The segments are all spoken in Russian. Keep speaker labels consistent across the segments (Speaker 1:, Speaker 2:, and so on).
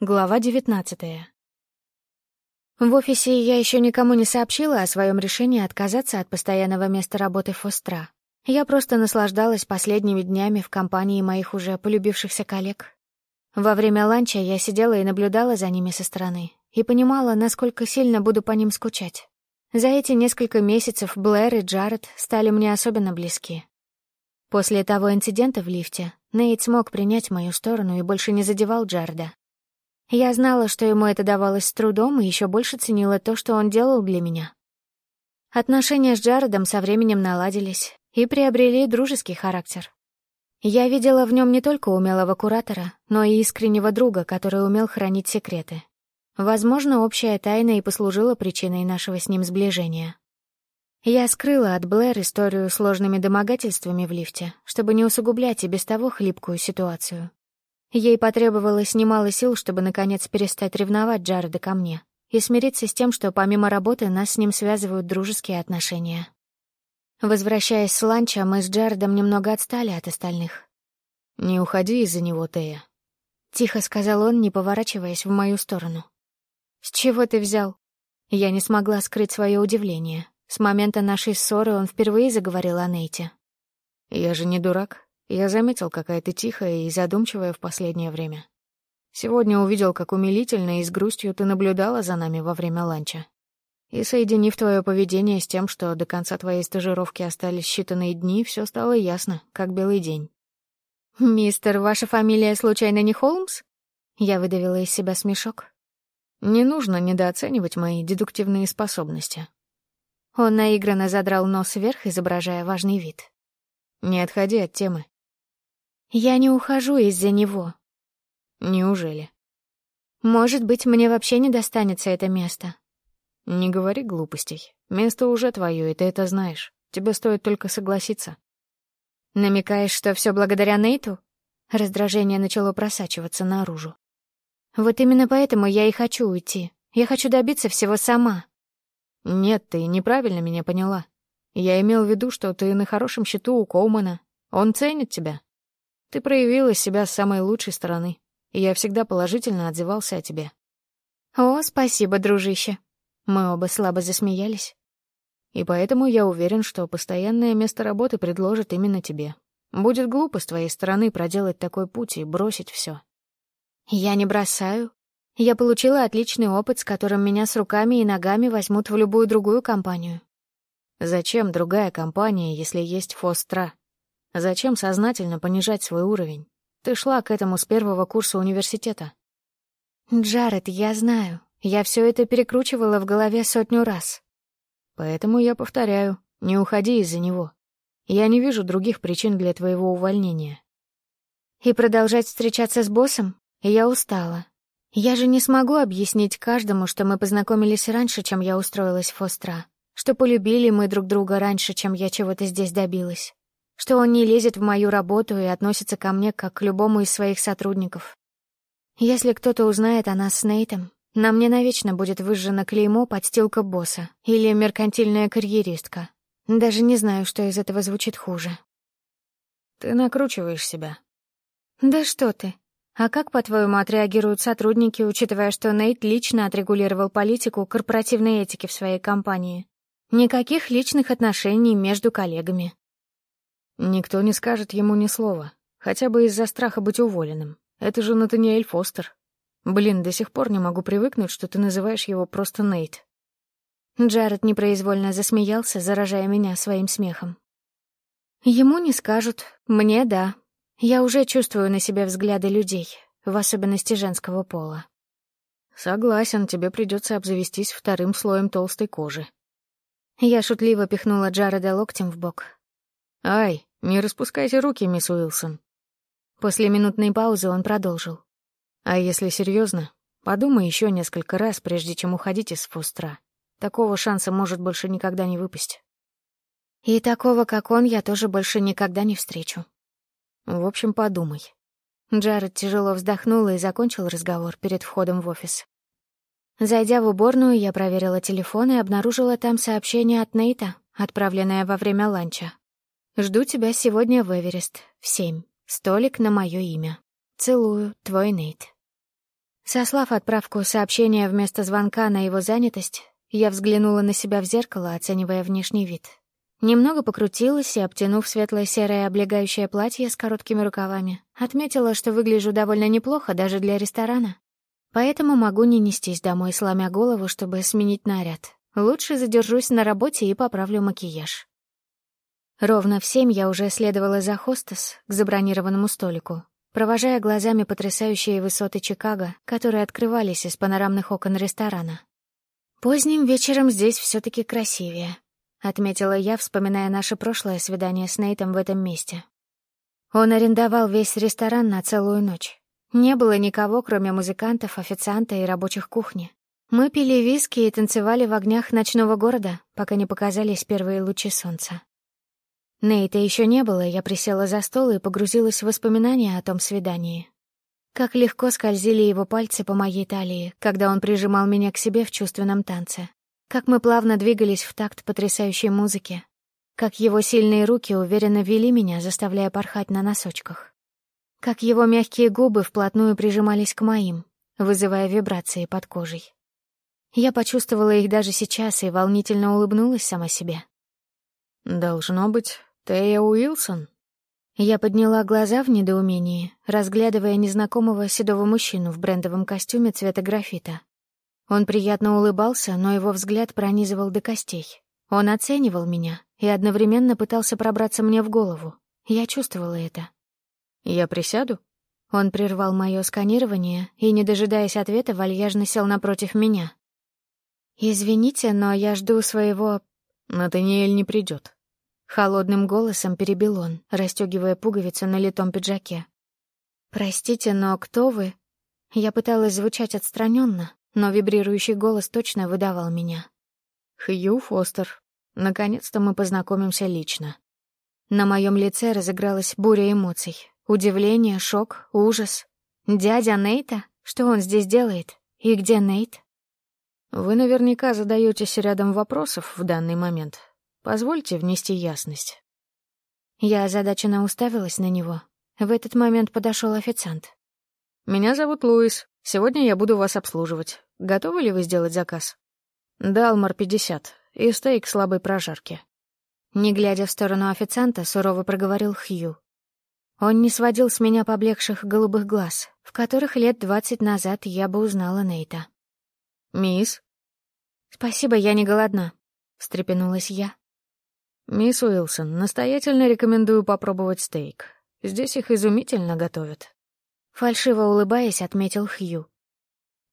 Speaker 1: Глава девятнадцатая. В офисе я еще никому не сообщила о своем решении отказаться от постоянного места работы Фостра. Я просто наслаждалась последними днями в компании моих уже полюбившихся коллег. Во время ланча я сидела и наблюдала за ними со стороны и понимала, насколько сильно буду по ним скучать. За эти несколько месяцев Блэр и Джаред стали мне особенно близки. После того инцидента в лифте Нейт смог принять мою сторону и больше не задевал Джареда, я знала, что ему это давалось с трудом, и еще больше ценила то, что он делал для меня. Отношения с Джаредом со временем наладились и приобрели дружеский характер. Я видела в нем не только умелого куратора, но и искреннего друга, который умел хранить секреты. Возможно, общая тайна и послужила причиной нашего с ним сближения. Я скрыла от Блэр историю сложными домогательствами в лифте, чтобы не усугублять и без того хлипкую ситуацию. Ей потребовалось немало сил, чтобы наконец перестать ревновать Джареда ко мне и смириться с тем, что помимо работы нас с ним связывают дружеские отношения. Возвращаясь с ланча, мы с Джаредом немного отстали от остальных. «Не уходи из-за него, Тея», — тихо сказал он, не поворачиваясь в мою сторону. «С чего ты взял?» Я не смогла скрыть свое удивление. С момента нашей ссоры он впервые заговорил о Нейте. «Я же не дурак. Я заметил, какая ты тихая и задумчивая в последнее время. Сегодня увидел, как умилительно и с грустью ты наблюдала за нами во время ланча. И соединив твое поведение с тем, что до конца твоей стажировки остались считанные дни, все стало ясно, как белый день. «Мистер, ваша фамилия случайно не Холмс?» Я выдавила из себя смешок. «Не нужно недооценивать мои дедуктивные способности». Он наигранно задрал нос вверх, изображая важный вид. «Не отходи от темы. Я не ухожу из-за него. Неужели? Может быть, мне вообще не достанется это место. Не говори глупостей. Место уже твое, и ты это знаешь. Тебе стоит только согласиться. Намекаешь, что все благодаря Нейту? Раздражение начало просачиваться наружу. Вот именно поэтому я и хочу уйти. Я хочу добиться всего сама. Нет, ты неправильно меня поняла. Я имел в виду, что ты на хорошем счету у Коумана. Он ценит тебя. Ты проявила себя с самой лучшей стороны, и я всегда положительно отзывался о тебе. О, спасибо, дружище. Мы оба слабо засмеялись. И поэтому я уверен, что постоянное место работы предложат именно тебе. Будет глупо с твоей стороны проделать такой путь и бросить все. Я не бросаю. Я получила отличный опыт, с которым меня с руками и ногами возьмут в любую другую компанию. Зачем другая компания, если есть Фостра? Зачем сознательно понижать свой уровень? Ты шла к этому с первого курса университета. Джаред, я знаю. Я все это перекручивала в голове сотню раз. Поэтому я повторяю, не уходи из-за него. Я не вижу других причин для твоего увольнения. И продолжать встречаться с боссом? Я устала. Я же не смогу объяснить каждому, что мы познакомились раньше, чем я устроилась в Фостра, что полюбили мы друг друга раньше, чем я чего-то здесь добилась что он не лезет в мою работу и относится ко мне как к любому из своих сотрудников. Если кто-то узнает о нас с Нейтом, на мне навечно будет выжжено клеймо подстилка босса или меркантильная карьеристка. Даже не знаю, что из этого звучит хуже. Ты накручиваешь себя. Да что ты. А как, по-твоему, отреагируют сотрудники, учитывая, что Нейт лично отрегулировал политику корпоративной этики в своей компании? Никаких личных отношений между коллегами. Никто не скажет ему ни слова, хотя бы из-за страха быть уволенным. Это же Натаниэль Фостер. Блин, до сих пор не могу привыкнуть, что ты называешь его просто Нейт. Джаред непроизвольно засмеялся, заражая меня своим смехом. Ему не скажут, мне — да. Я уже чувствую на себе взгляды людей, в особенности женского пола. Согласен, тебе придется обзавестись вторым слоем толстой кожи. Я шутливо пихнула Джареда локтем в бок. «Ай, «Не распускайте руки, мисс Уилсон». После минутной паузы он продолжил. «А если серьезно, подумай еще несколько раз, прежде чем уходить из Фустра. Такого шанса может больше никогда не выпасть». «И такого, как он, я тоже больше никогда не встречу». «В общем, подумай». Джаред тяжело вздохнул и закончил разговор перед входом в офис. Зайдя в уборную, я проверила телефон и обнаружила там сообщение от Нейта, отправленное во время ланча. Жду тебя сегодня в Эверест в семь. Столик на мое имя. Целую, твой Нейт. Сослав отправку сообщения вместо звонка на его занятость, я взглянула на себя в зеркало, оценивая внешний вид. Немного покрутилась и, обтянув светлое серое облегающее платье с короткими рукавами, отметила, что выгляжу довольно неплохо даже для ресторана. Поэтому могу не нестись домой, сломя голову, чтобы сменить наряд. Лучше задержусь на работе и поправлю макияж. Ровно в семь я уже следовала за хостес к забронированному столику, провожая глазами потрясающие высоты Чикаго, которые открывались из панорамных окон ресторана. Поздним вечером здесь все таки красивее, — отметила я, вспоминая наше прошлое свидание с Нейтом в этом месте. Он арендовал весь ресторан на целую ночь. Не было никого, кроме музыкантов, официанта и рабочих кухни. Мы пили виски и танцевали в огнях ночного города, пока не показались первые лучи солнца. Нейта еще не было, я присела за стол и погрузилась в воспоминания о том свидании. Как легко скользили его пальцы по моей талии, когда он прижимал меня к себе в чувственном танце. Как мы плавно двигались в такт потрясающей музыки. Как его сильные руки уверенно вели меня, заставляя порхать на носочках. Как его мягкие губы вплотную прижимались к моим, вызывая вибрации под кожей. Я почувствовала их даже сейчас и волнительно улыбнулась сама себе.
Speaker 2: «Должно быть, Тея Уилсон?»
Speaker 1: Я подняла глаза в недоумении, разглядывая незнакомого седого мужчину в брендовом костюме цвета графита. Он приятно улыбался, но его взгляд пронизывал до костей. Он оценивал меня и одновременно пытался пробраться мне в голову. Я чувствовала это.
Speaker 2: «Я присяду?»
Speaker 1: Он прервал мое сканирование и, не дожидаясь ответа, вальяжно сел напротив меня. «Извините, но я жду своего...»
Speaker 2: «Натаниэль не придет.
Speaker 1: Холодным голосом перебил он, расстегивая пуговицу на литом пиджаке. «Простите, но кто вы?» Я пыталась звучать отстраненно, но вибрирующий голос точно выдавал меня.
Speaker 2: «Хью Фостер. Наконец-то мы познакомимся лично».
Speaker 1: На моем лице разыгралась буря эмоций. Удивление, шок, ужас. «Дядя Нейта? Что он здесь делает? И где Нейт?»
Speaker 2: «Вы наверняка задаетесь рядом вопросов в данный момент. Позвольте внести ясность».
Speaker 1: Я озадаченно уставилась на него. В этот момент подошел официант.
Speaker 2: «Меня зовут Луис. Сегодня я буду вас обслуживать. Готовы ли вы сделать заказ? Далмар 50 и стейк слабой прожарки.
Speaker 1: Не глядя в сторону официанта, сурово проговорил Хью. Он не сводил с меня поблекших голубых глаз, в которых лет двадцать назад я бы узнала Нейта.
Speaker 2: «Мисс?»
Speaker 1: «Спасибо, я не голодна», — встрепенулась я.
Speaker 2: «Мисс Уилсон, настоятельно рекомендую попробовать стейк. Здесь их изумительно готовят».
Speaker 1: Фальшиво улыбаясь, отметил Хью.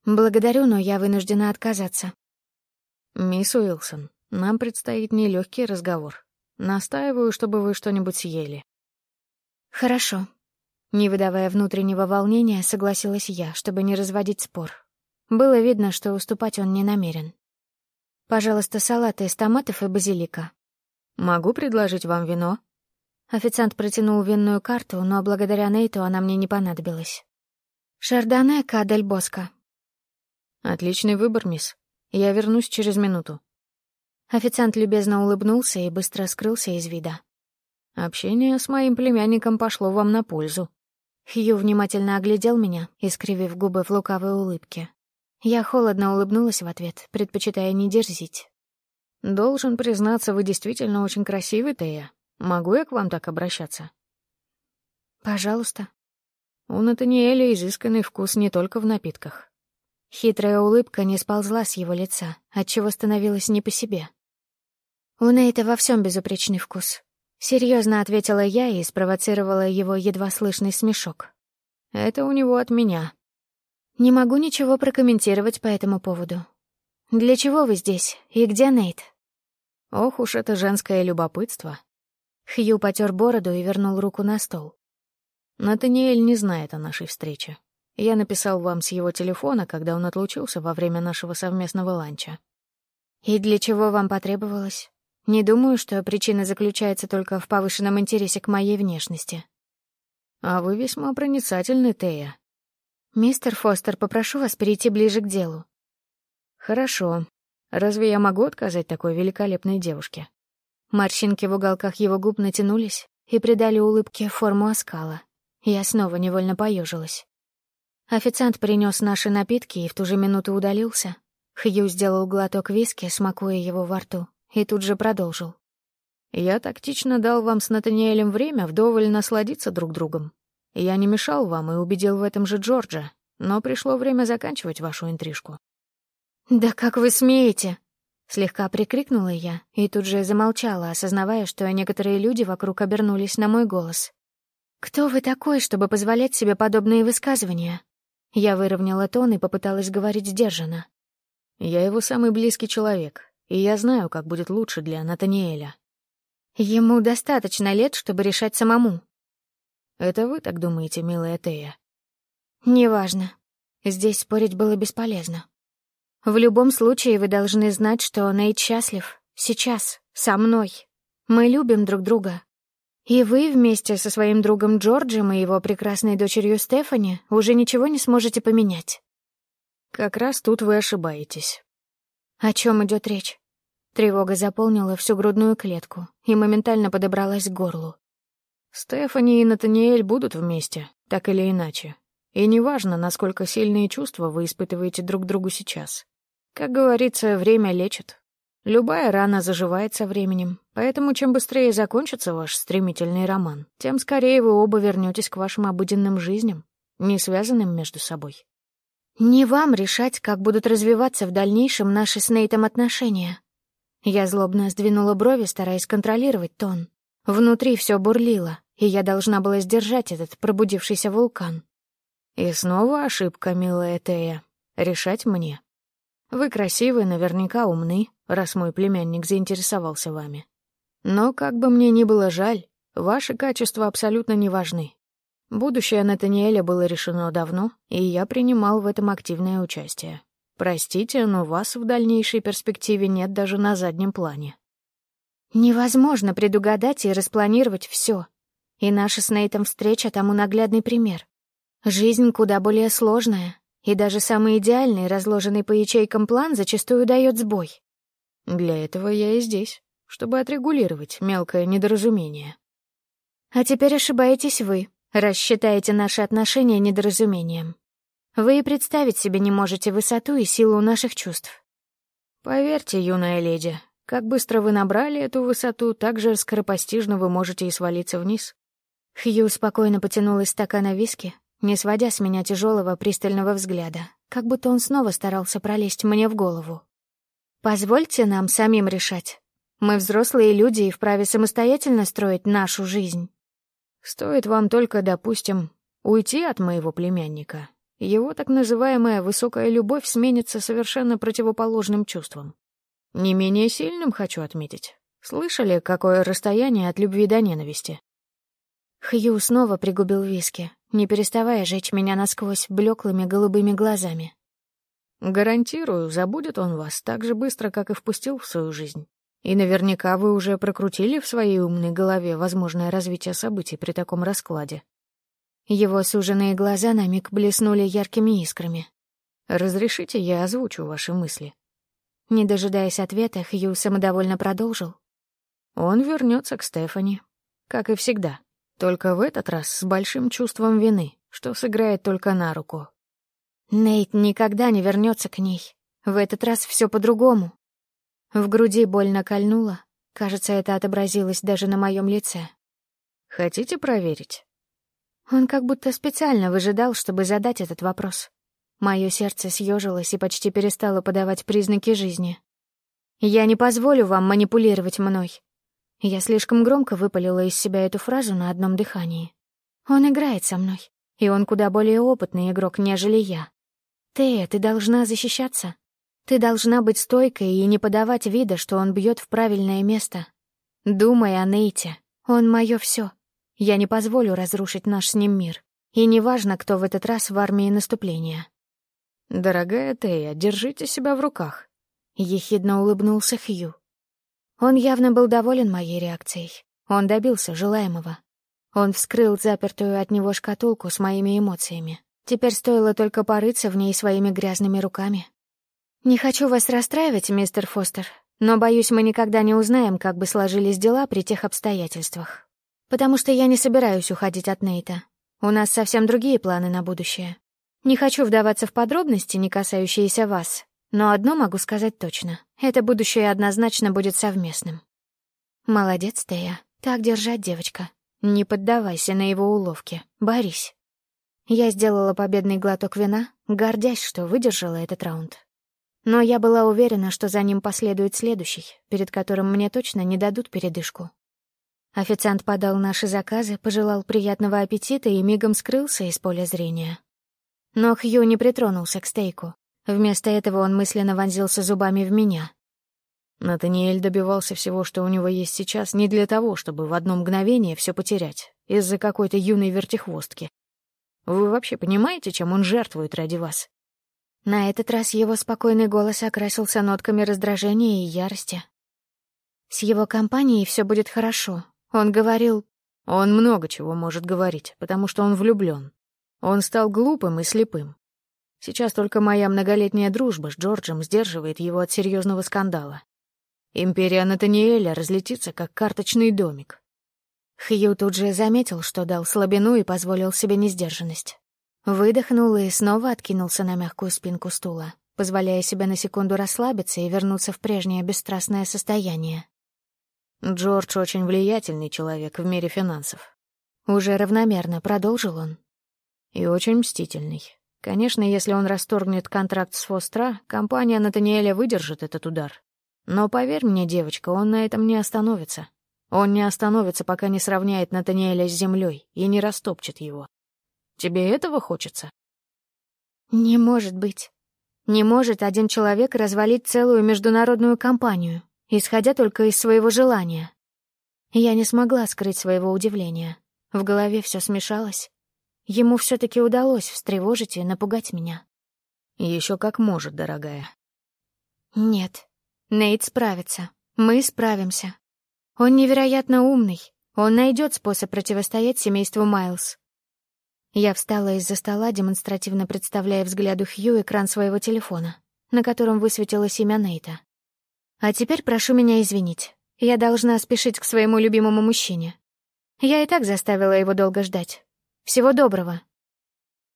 Speaker 1: «Благодарю, но я вынуждена отказаться».
Speaker 2: «Мисс Уилсон, нам предстоит нелегкий разговор. Настаиваю, чтобы вы что-нибудь съели».
Speaker 1: «Хорошо». Не выдавая внутреннего волнения, согласилась я, чтобы не разводить спор. Было видно, что уступать он не намерен. «Пожалуйста, салаты из томатов и базилика».
Speaker 2: «Могу предложить вам вино?»
Speaker 1: Официант протянул винную карту, но благодаря Нейту она мне не понадобилась. «Шардоне Кадель Боско».
Speaker 2: «Отличный выбор, мисс. Я вернусь через минуту».
Speaker 1: Официант любезно улыбнулся и быстро скрылся из вида.
Speaker 2: «Общение с моим племянником пошло вам на пользу».
Speaker 1: Хью внимательно оглядел меня, искривив губы в лукавой улыбке. Я холодно улыбнулась в ответ, предпочитая не дерзить.
Speaker 2: «Должен признаться, вы действительно очень красивый, Тея. Могу я к вам так обращаться?
Speaker 1: Пожалуйста.
Speaker 2: У Натаниэля изысканный вкус не только в напитках.
Speaker 1: Хитрая улыбка не сползла с его лица, отчего становилось не по себе. У Нейта во всем безупречный вкус. Серьезно ответила я и спровоцировала его едва слышный смешок.
Speaker 2: Это у него от меня.
Speaker 1: Не могу ничего прокомментировать по этому поводу. Для чего вы здесь? И где Нейт?
Speaker 2: Ох уж это женское любопытство.
Speaker 1: Хью потер бороду и вернул руку на стол.
Speaker 2: «Натаниэль не знает о нашей встрече. Я написал вам с его телефона, когда он отлучился во время нашего совместного ланча».
Speaker 1: «И для чего вам потребовалось? Не думаю, что причина заключается только в повышенном интересе к моей внешности».
Speaker 2: «А вы весьма проницательны, Тея».
Speaker 1: «Мистер Фостер, попрошу вас перейти ближе к делу».
Speaker 2: «Хорошо. Разве я могу отказать такой великолепной девушке?»
Speaker 1: Морщинки в уголках его губ натянулись и придали улыбке форму оскала. Я снова невольно поежилась. Официант принес наши напитки и в ту же минуту удалился. Хью сделал глоток виски, смакуя его во рту, и тут же продолжил.
Speaker 2: «Я тактично дал вам с Натаниэлем время вдоволь насладиться друг другом. Я не мешал вам и убедил в этом же Джорджа, но пришло время заканчивать вашу интрижку».
Speaker 1: «Да как вы смеете?» Слегка прикрикнула я и тут же замолчала, осознавая, что некоторые люди вокруг обернулись на мой голос. «Кто вы такой, чтобы позволять себе подобные высказывания?» Я выровняла тон и попыталась говорить сдержанно.
Speaker 2: «Я его самый близкий человек, и я знаю, как будет лучше для Натаниэля».
Speaker 1: «Ему достаточно лет, чтобы решать самому».
Speaker 2: «Это вы так думаете, милая Тея?»
Speaker 1: «Неважно. Здесь спорить было бесполезно. В любом случае вы должны знать, что Нейт счастлив. Сейчас. Со мной. Мы любим друг друга. И вы вместе со своим другом Джорджем и его прекрасной дочерью Стефани уже ничего не сможете поменять.
Speaker 2: Как раз тут вы ошибаетесь.
Speaker 1: О чем идет речь? Тревога заполнила всю грудную клетку и моментально подобралась к горлу.
Speaker 2: Стефани и Натаниэль будут вместе, так или иначе. И неважно, насколько сильные чувства вы испытываете друг другу сейчас. Как говорится, время лечит. Любая рана заживает со временем, поэтому чем быстрее закончится ваш стремительный роман, тем скорее вы оба вернетесь к вашим обыденным жизням, не связанным между собой.
Speaker 1: Не вам решать, как будут развиваться в дальнейшем наши с Нейтом отношения. Я злобно сдвинула брови, стараясь контролировать тон. Внутри все бурлило, и я должна была сдержать этот пробудившийся вулкан.
Speaker 2: И снова ошибка, милая Тея. Решать мне. Вы красивы, наверняка умны, раз мой племянник заинтересовался вами. Но, как бы мне ни было жаль, ваши качества абсолютно не важны. Будущее Натаниэля было решено давно, и я принимал в этом активное участие. Простите, но вас в дальнейшей перспективе нет даже на заднем плане.
Speaker 1: Невозможно предугадать и распланировать все. И наша с Нейтом встреча тому наглядный пример. Жизнь куда более сложная, и даже самый идеальный, разложенный по ячейкам план зачастую дает сбой.
Speaker 2: Для этого я и здесь, чтобы отрегулировать мелкое недоразумение.
Speaker 1: А теперь ошибаетесь вы, раз считаете наши отношения недоразумением. Вы и представить себе не можете высоту и силу наших чувств.
Speaker 2: Поверьте, юная леди, как быстро вы набрали эту высоту, так же скоропостижно вы можете и свалиться вниз.
Speaker 1: Хью спокойно потянул из стакана виски, не сводя с меня тяжелого пристального взгляда, как будто он снова старался пролезть мне в голову. «Позвольте нам самим решать. Мы взрослые люди и вправе самостоятельно строить нашу жизнь».
Speaker 2: «Стоит вам только, допустим, уйти от моего племянника. Его так называемая высокая любовь сменится совершенно противоположным чувством. Не менее сильным, хочу отметить. Слышали, какое расстояние от любви до ненависти?»
Speaker 1: Хью снова пригубил виски, не переставая жечь меня насквозь блеклыми голубыми глазами.
Speaker 2: «Гарантирую, забудет он вас так же быстро, как и впустил в свою жизнь. И наверняка вы уже прокрутили в своей умной голове возможное развитие событий при таком раскладе».
Speaker 1: Его суженные глаза на миг блеснули яркими искрами.
Speaker 2: «Разрешите, я озвучу ваши мысли?»
Speaker 1: Не дожидаясь ответа, Хью самодовольно продолжил.
Speaker 2: «Он вернется к Стефани, как и всегда». Только в этот раз с большим чувством вины, что сыграет только на руку.
Speaker 1: Нейт никогда не вернется к ней. В этот раз все по-другому. В груди больно кольнуло. Кажется, это отобразилось даже на моем лице.
Speaker 2: Хотите проверить?
Speaker 1: Он как будто специально выжидал, чтобы задать этот вопрос. Мое сердце съежилось и почти перестало подавать признаки жизни. «Я не позволю вам манипулировать мной. Я слишком громко выпалила из себя эту фразу на одном дыхании. Он играет со мной, и он куда более опытный игрок, нежели я. Тея, ты должна защищаться. Ты должна быть стойкой и не подавать вида, что он бьет в правильное место. Думай о Нейте. Он мое все. Я не позволю разрушить наш с ним мир. И неважно, кто в этот раз в армии наступления.
Speaker 2: «Дорогая Тея, держите себя в руках», —
Speaker 1: ехидно улыбнулся Хью. Он явно был доволен моей реакцией. Он добился желаемого. Он вскрыл запертую от него шкатулку с моими эмоциями. Теперь стоило только порыться в ней своими грязными руками. «Не хочу вас расстраивать, мистер Фостер, но, боюсь, мы никогда не узнаем, как бы сложились дела при тех обстоятельствах. Потому что я не собираюсь уходить от Нейта. У нас совсем другие планы на будущее. Не хочу вдаваться в подробности, не касающиеся вас, но одно могу сказать точно. Это будущее однозначно будет совместным. Молодец, Тея. Так держать, девочка. Не поддавайся на его уловки. Борись. Я сделала победный глоток вина, гордясь, что выдержала этот раунд. Но я была уверена, что за ним последует следующий, перед которым мне точно не дадут передышку. Официант подал наши заказы, пожелал приятного аппетита и мигом скрылся из поля зрения. Но Хью не притронулся к стейку. Вместо этого он мысленно вонзился зубами в меня.
Speaker 2: Натаниэль добивался всего, что у него есть сейчас, не для того, чтобы в одно мгновение все потерять, из-за какой-то юной вертихвостки. Вы вообще понимаете, чем он жертвует ради вас?
Speaker 1: На этот раз его спокойный голос окрасился нотками раздражения и ярости. С его компанией все будет хорошо. Он говорил...
Speaker 2: Он много чего может говорить, потому что он влюблен. Он стал глупым и слепым. Сейчас только моя многолетняя дружба с Джорджем сдерживает его от серьезного скандала. Империя Натаниэля разлетится, как карточный домик.
Speaker 1: Хью тут же заметил, что дал слабину и позволил себе несдержанность. Выдохнул и снова откинулся на мягкую спинку стула, позволяя себе на секунду расслабиться и вернуться в прежнее бесстрастное состояние.
Speaker 2: Джордж очень влиятельный человек в мире финансов.
Speaker 1: Уже равномерно продолжил он.
Speaker 2: И очень мстительный. Конечно, если он расторгнет контракт с Фостра, компания Натаниэля выдержит этот удар. Но поверь мне, девочка, он на этом не остановится. Он не остановится, пока не сравняет Натаниэля с землей и не растопчет его. Тебе этого хочется?
Speaker 1: Не может быть. Не может один человек развалить целую международную компанию, исходя только из своего желания. Я не смогла скрыть своего удивления. В голове все смешалось. Ему все-таки удалось встревожить и напугать меня.
Speaker 2: Еще как может, дорогая.
Speaker 1: Нет, Нейт справится. Мы справимся. Он невероятно умный. Он найдет способ противостоять семейству Майлз. Я встала из-за стола, демонстративно представляя взгляду Хью экран своего телефона, на котором высветилось имя Нейта. А теперь прошу меня извинить. Я должна спешить к своему любимому мужчине. Я и так заставила его долго ждать. Всего доброго.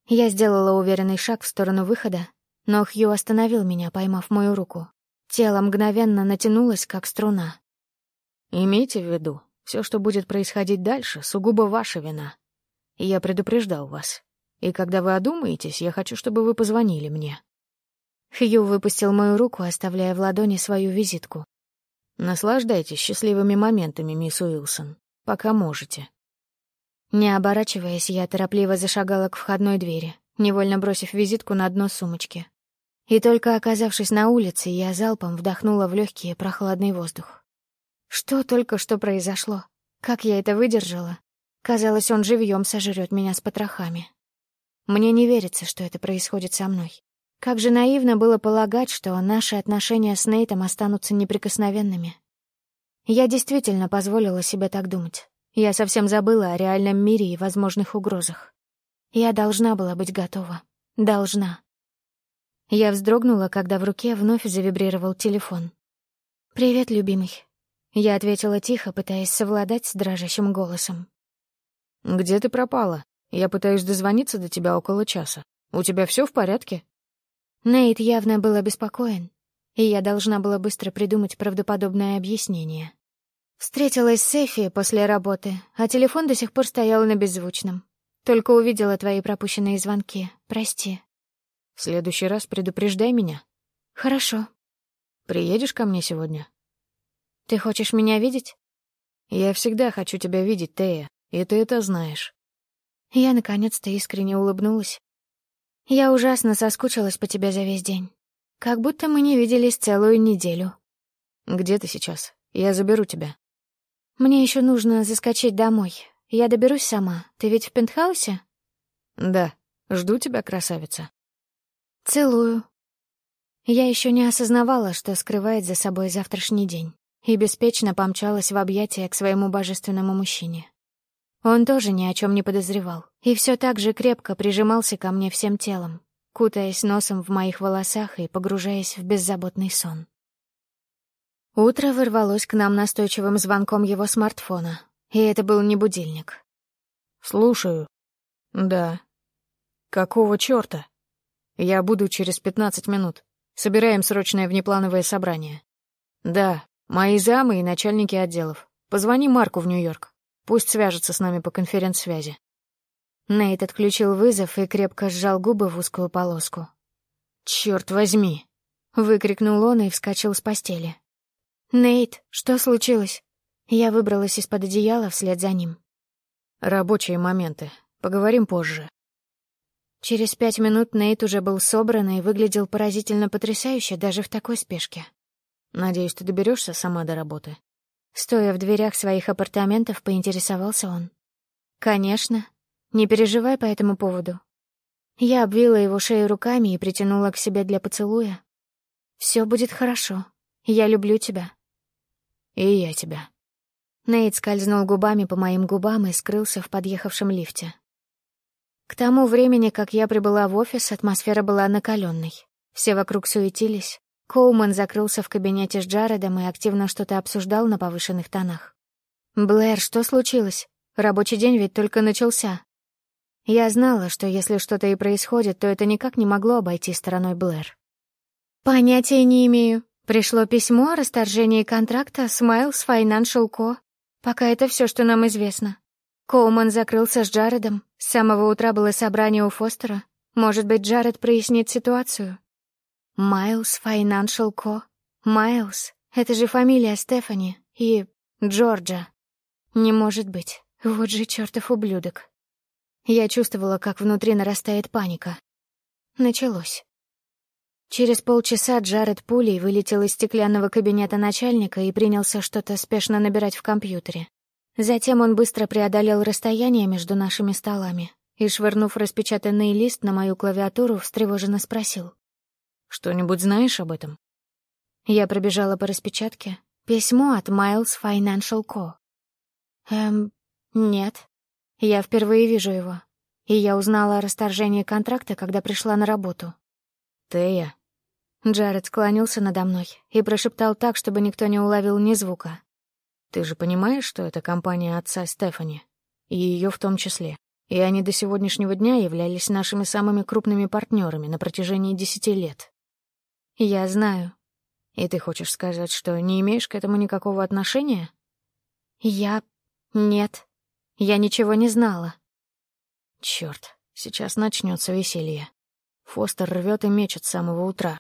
Speaker 1: Я сделала уверенный шаг в сторону выхода, но Хью остановил меня, поймав мою руку. Тело мгновенно натянулось, как струна.
Speaker 2: «Имейте в виду, все, что будет происходить дальше, сугубо ваша вина. Я предупреждал вас. И когда вы одумаетесь, я хочу, чтобы вы позвонили мне».
Speaker 1: Хью выпустил мою руку, оставляя в ладони свою визитку.
Speaker 2: «Наслаждайтесь счастливыми моментами, мисс Уилсон, пока можете».
Speaker 1: Не оборачиваясь, я торопливо зашагала к входной двери, невольно бросив визитку на дно сумочки. И только оказавшись на улице, я залпом вдохнула в легкий прохладный воздух. Что только что произошло? Как я это выдержала? Казалось, он живьем сожрет меня с потрохами. Мне не верится, что это происходит со мной. Как же наивно было полагать, что наши отношения с Нейтом останутся неприкосновенными. Я действительно позволила себе так думать. Я совсем забыла о реальном мире и возможных угрозах. Я должна была быть готова. Должна. Я вздрогнула, когда в руке вновь завибрировал телефон. «Привет, любимый». Я ответила тихо, пытаясь совладать с дрожащим голосом.
Speaker 2: «Где ты пропала? Я пытаюсь дозвониться до тебя около часа. У тебя все в порядке?»
Speaker 1: Нейт явно был обеспокоен, и я должна была быстро придумать правдоподобное объяснение. Встретилась с Эфи после работы, а телефон до сих пор стоял на беззвучном. Только увидела твои пропущенные звонки. Прости.
Speaker 2: В следующий раз предупреждай меня.
Speaker 1: Хорошо.
Speaker 2: Приедешь ко мне сегодня?
Speaker 1: Ты хочешь меня видеть?
Speaker 2: Я всегда хочу тебя видеть, Тея, и ты это знаешь.
Speaker 1: Я наконец-то искренне улыбнулась. Я ужасно соскучилась по тебе за весь день. Как будто мы не виделись целую неделю.
Speaker 2: Где ты сейчас? Я заберу тебя.
Speaker 1: Мне еще нужно заскочить домой. Я доберусь сама. Ты ведь в пентхаусе?
Speaker 2: Да. Жду тебя, красавица.
Speaker 1: Целую. Я еще не осознавала, что скрывает за собой завтрашний день, и беспечно помчалась в объятия к своему божественному мужчине. Он тоже ни о чем не подозревал, и все так же крепко прижимался ко мне всем телом, кутаясь носом в моих волосах и погружаясь в беззаботный сон. Утро ворвалось к нам настойчивым звонком его смартфона, и это был не будильник.
Speaker 2: «Слушаю». «Да». «Какого чёрта?» Я буду через пятнадцать минут. Собираем срочное внеплановое собрание. Да, мои замы и начальники отделов. Позвони Марку в Нью-Йорк. Пусть свяжется с нами по конференц-связи.
Speaker 1: Нейт отключил вызов и крепко сжал губы в узкую полоску.
Speaker 2: «Чёрт возьми!» — выкрикнул он и вскочил с постели.
Speaker 1: «Нейт, что случилось?» Я выбралась из-под одеяла вслед за ним.
Speaker 2: «Рабочие моменты. Поговорим позже».
Speaker 1: Через пять минут Нейт уже был собран и выглядел поразительно потрясающе даже в такой спешке.
Speaker 2: «Надеюсь, ты доберешься сама до работы?»
Speaker 1: Стоя в дверях своих апартаментов, поинтересовался он. «Конечно. Не переживай по этому поводу». Я обвила его шею руками и притянула к себе для поцелуя. «Все будет хорошо. Я люблю тебя».
Speaker 2: «И я тебя».
Speaker 1: Нейт скользнул губами по моим губам и скрылся в подъехавшем лифте. К тому времени, как я прибыла в офис, атмосфера была накаленной. Все вокруг суетились. Коуман закрылся в кабинете с Джаредом и активно что-то обсуждал на повышенных тонах. «Блэр, что случилось? Рабочий день ведь только начался». Я знала, что если что-то и происходит, то это никак не могло обойти стороной Блэр. «Понятия не имею. Пришло письмо о расторжении контракта с Miles Financial Co. Пока это все, что нам известно. Коуман закрылся с Джаредом. С самого утра было собрание у Фостера. Может быть, Джаред прояснит ситуацию. Майлз Financial Co. Майлз — это же фамилия Стефани и Джорджа. Не может быть. Вот же чертов ублюдок. Я чувствовала, как внутри нарастает паника. Началось. Через полчаса Джаред пулей вылетел из стеклянного кабинета начальника и принялся что-то спешно набирать в компьютере. Затем он быстро преодолел расстояние между нашими столами и, швырнув распечатанный лист на мою клавиатуру, встревоженно спросил.
Speaker 2: «Что-нибудь знаешь об этом?»
Speaker 1: Я пробежала по распечатке. Письмо от Miles Financial Co. Эм, нет. Я впервые вижу его. И я узнала о расторжении контракта, когда пришла на работу.
Speaker 2: «Тея».
Speaker 1: Джаред склонился надо мной и прошептал так, чтобы никто не уловил ни звука.
Speaker 2: Ты же понимаешь, что это компания отца Стефани? И ее в том числе. И они до сегодняшнего дня являлись нашими самыми крупными партнерами на протяжении десяти лет.
Speaker 1: Я знаю.
Speaker 2: И ты хочешь сказать, что не имеешь к этому никакого отношения?
Speaker 1: Я... Нет. Я ничего не знала.
Speaker 2: Черт, сейчас начнется веселье. Фостер рвет и мечет с самого утра.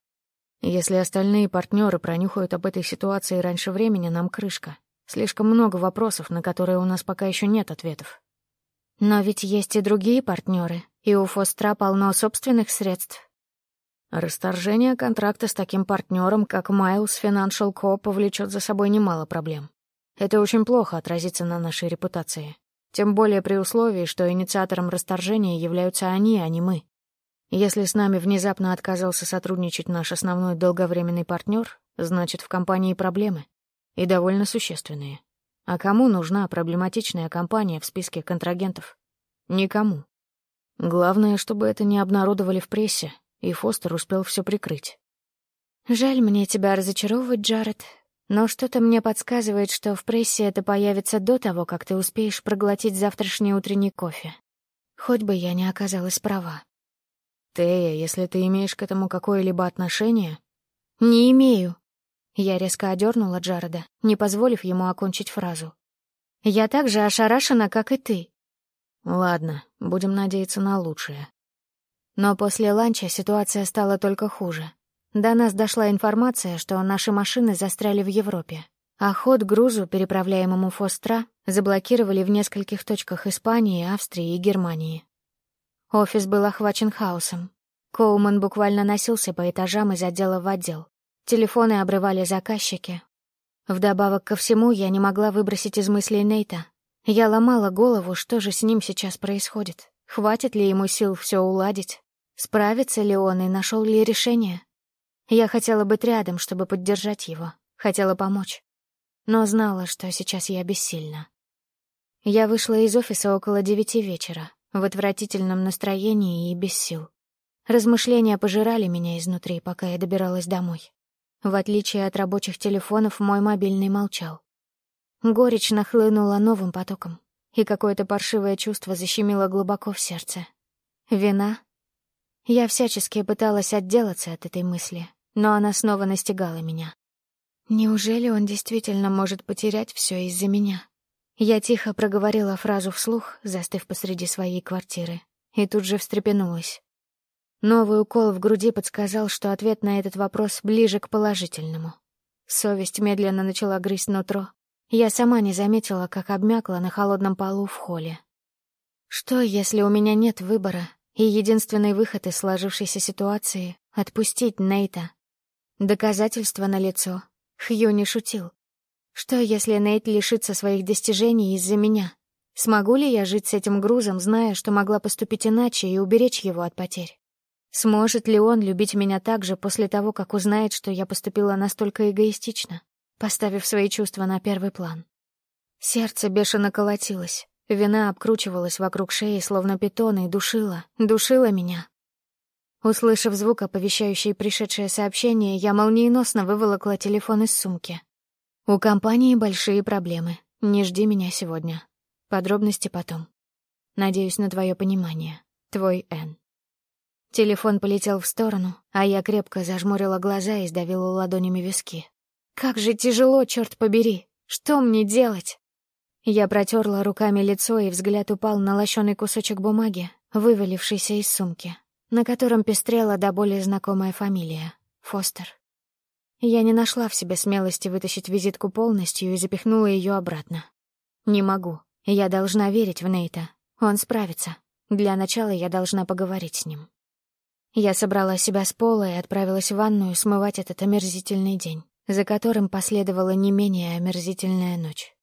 Speaker 2: Если остальные партнеры пронюхают об этой ситуации раньше времени, нам крышка. Слишком много вопросов, на которые у нас пока еще нет ответов.
Speaker 1: Но ведь есть и другие партнеры, и у Фостра полно собственных средств.
Speaker 2: Расторжение контракта с таким партнером, как Miles Financial Co. повлечет за собой немало проблем. Это очень плохо отразится на нашей репутации. Тем более при условии, что инициатором расторжения являются они, а не мы. Если с нами внезапно отказался сотрудничать наш основной долговременный партнер, значит, в компании проблемы и довольно существенные. А кому нужна проблематичная компания в списке контрагентов? Никому. Главное, чтобы это не обнародовали в прессе, и Фостер успел все прикрыть.
Speaker 1: «Жаль мне тебя разочаровывать, Джаред, но что-то мне подсказывает, что в прессе это появится до того, как ты успеешь проглотить завтрашний утренний кофе. Хоть бы я не оказалась права».
Speaker 2: «Тея, если ты имеешь к этому какое-либо отношение...»
Speaker 1: «Не имею», я резко одернула Джареда, не позволив ему окончить фразу. «Я так же ошарашена, как и ты».
Speaker 2: «Ладно, будем надеяться на лучшее».
Speaker 1: Но после ланча ситуация стала только хуже. До нас дошла информация, что наши машины застряли в Европе, а ход грузу, переправляемому Фостра, заблокировали в нескольких точках Испании, Австрии и Германии. Офис был охвачен хаосом. Коуман буквально носился по этажам из отдела в отдел, Телефоны обрывали заказчики. Вдобавок ко всему, я не могла выбросить из мыслей Нейта. Я ломала голову, что же с ним сейчас происходит. Хватит ли ему сил все уладить? Справится ли он и нашел ли решение? Я хотела быть рядом, чтобы поддержать его, хотела помочь. Но знала, что сейчас я бессильна. Я вышла из офиса около девяти вечера, в отвратительном настроении и без сил. Размышления пожирали меня изнутри, пока я добиралась домой. В отличие от рабочих телефонов, мой мобильный молчал. Горечь нахлынула новым потоком, и какое-то паршивое чувство защемило глубоко в сердце. Вина? Я всячески пыталась отделаться от этой мысли, но она снова настигала меня. Неужели он действительно может потерять все из-за меня? Я тихо проговорила фразу вслух, застыв посреди своей квартиры, и тут же встрепенулась. Новый укол в груди подсказал, что ответ на этот вопрос ближе к положительному. Совесть медленно начала грызть нутро. Я сама не заметила, как обмякла на холодном полу в холле. Что, если у меня нет выбора, и единственный выход из сложившейся ситуации — отпустить Нейта? Доказательства налицо, Хью не шутил. Что, если Нейт лишится своих достижений из-за меня? Смогу ли я жить с этим грузом, зная, что могла поступить иначе и уберечь его от потерь? Сможет ли он любить меня так же после того, как узнает, что я поступила настолько эгоистично, поставив свои чувства на первый план? Сердце бешено колотилось, вина обкручивалась вокруг шеи, словно питон, и душила, душила меня. Услышав звук, оповещающий пришедшее сообщение, я молниеносно выволокла телефон из сумки. «У компании большие проблемы. Не жди меня сегодня. Подробности потом. Надеюсь на твое понимание. Твой Н». Телефон полетел в сторону, а я крепко зажмурила глаза и сдавила ладонями виски. «Как же тяжело, черт побери! Что мне делать?» Я протерла руками лицо, и взгляд упал на лощеный кусочек бумаги, вывалившийся из сумки на котором пестрела до более знакомая фамилия — Фостер. Я не нашла в себе смелости вытащить визитку полностью и запихнула ее обратно. Не могу. Я должна верить в Нейта. Он справится. Для начала я должна поговорить с ним. Я собрала себя с пола и отправилась в ванную смывать этот омерзительный день, за которым последовала не менее омерзительная ночь.